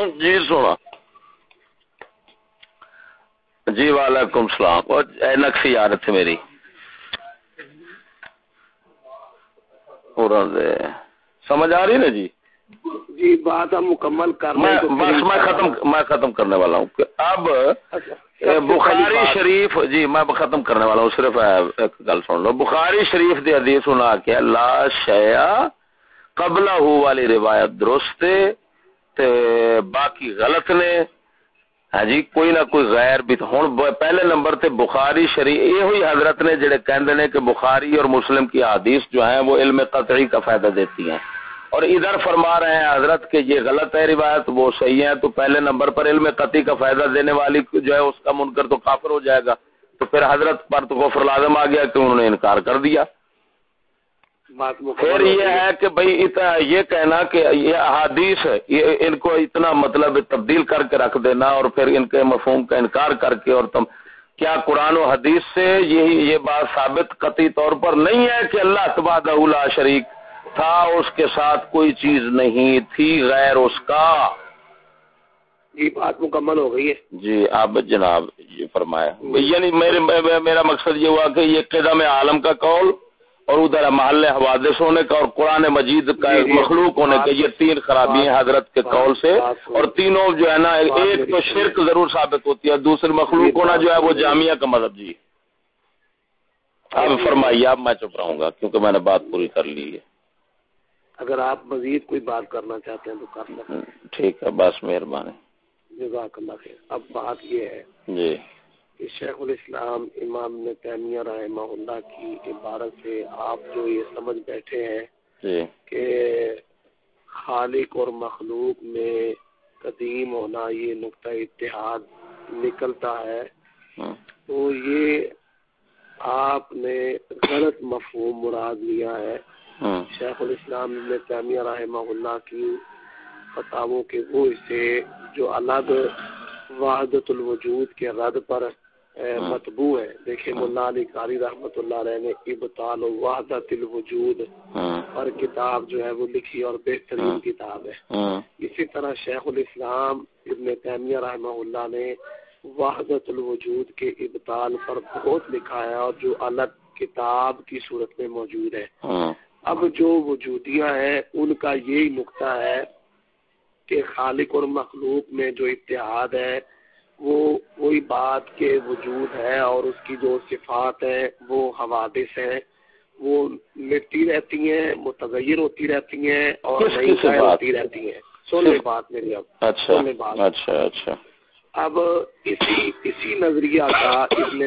جی سونا جی وعلیکم السلام۔ نقصی یارت تھی میری۔ سمجھ آ رہی نا جی؟ جی بات ہم مکمل کر بس میں ختم میں ختم کرنے والا ہوں۔ اب اچھا، بخاری شریف جی میں ختم کرنے والا ہوں۔ صرف ایک گل سن لو۔ بخاری شریف دی حدیث سنا کے لا شیا قبل والی روایت درست تے باقی غلط نے۔ ہاں جی کوئی نہ کوئی غیر بھی ہوں پہلے نمبر تے بخاری شریف یہ ہوئی حضرت نے جڑے کہندے نے کہ بخاری اور مسلم کی حدیث جو ہیں، وہ علم قطعی کا فائدہ دیتی ہیں۔ اور ادھر فرما رہے ہیں حضرت کہ یہ غلط ہے، روایت وہ صحیح ہے، تو پہلے نمبر پر علم قطعی کا فائدہ دینے والی جو ہے، اس کا منکر تو کافر ہو جائے گا۔ تو پھر حضرت پر تو غفر لازم آ گیا کہ انہوں نے انکار کر دیا۔ پھر یہ ہے۔ کہ بھائی یہ کہنا کہ یہ احادیث ان کو اتنا مطلب تبدیل کر کے رکھ دینا اور پھر ان کے مفہوم کا انکار کر کے اور تم کیا قرآن و حدیث سے یہی یہ بات ثابت قطعی طور پر نہیں ہے کہ اللہ تباد شریک تھا اس کے ساتھ کوئی چیز نہیں تھی غیر اس کا۔ جی بات مکمل ہو گئی ہے۔ جی آپ جناب یہ فرمایا۔ یعنی میرے میرا مقصد یہ ہوا کہ یہ قدم عالم کا قول اور ادھر محل حوادث ہونے کا اور قرآن مجید کا جی، جی، مخلوق ہونے کا یہ تین خرابی ہیں حضرت کے قول سے اور تینوں جو ہے نا ایک تو شرک ضرور ثابت ہوتی ہے دوسری مخلوق ہونا جو ہے وہ جامعہ کا مذہب جی۔ اب فرمائیے اب میں چپ رہوں گا کیونکہ میں نے بات پوری کر لی ہے۔ اگر آپ مزید کوئی بات کرنا چاہتے ہیں تو کر سکتے ٹھیک ہے بس مہربانی۔ جزاک اللہ خیر۔ اب بات یہ ہے جی۔ کہ شیخ الاسلام امام نے تیمیہ رحمہ اللہ کی عبارت سے آپ جو یہ سمجھ بیٹھے ہیں جی کہ خالق اور مخلوق میں قدیم ہونا یہ نقطہ اتحاد نکلتا ہے ہاں۔ تو یہ آپ نے غلط مفہوم مراد لیا ہے ہاں۔ شیخ الاسلام نے تیمیہ رحمہ اللہ کی فتاووں کے وہ اسے جو الگ وحدت الوجود کے رد پر۔ مطبوع ہے۔ دیکھیں ہاں۔ مولا علی قاری رحمت اللہ علیہ نے ابطال وحدت الوجود ہاں۔ پر کتاب جو ہے وہ لکھی اور بہترین کتاب ہے۔ اسی طرح شیخ الاسلام ابن تیمیہ رحمہ اللہ نے وحدت الوجود کے ابطال پر بہت لکھا ہے اور جو الگ کتاب کی صورت میں موجود ہے۔ اب جو وجودیاں ہیں ان کا یہی نقطہ ہے کہ خالق اور مخلوق میں جو اتحاد ہے وہ بات کے وجود ہے اور اس کی جو صفات ہیں وہ حوادث ہیں وہ مٹتی رہتی ہیں متغیر ہوتی رہتی ہیں اور نئی ہوتی رہتی ہیں۔ سونے بات میری اب اچھا اچھا اچھا۔ اب اسی اسی نظریہ کا ابن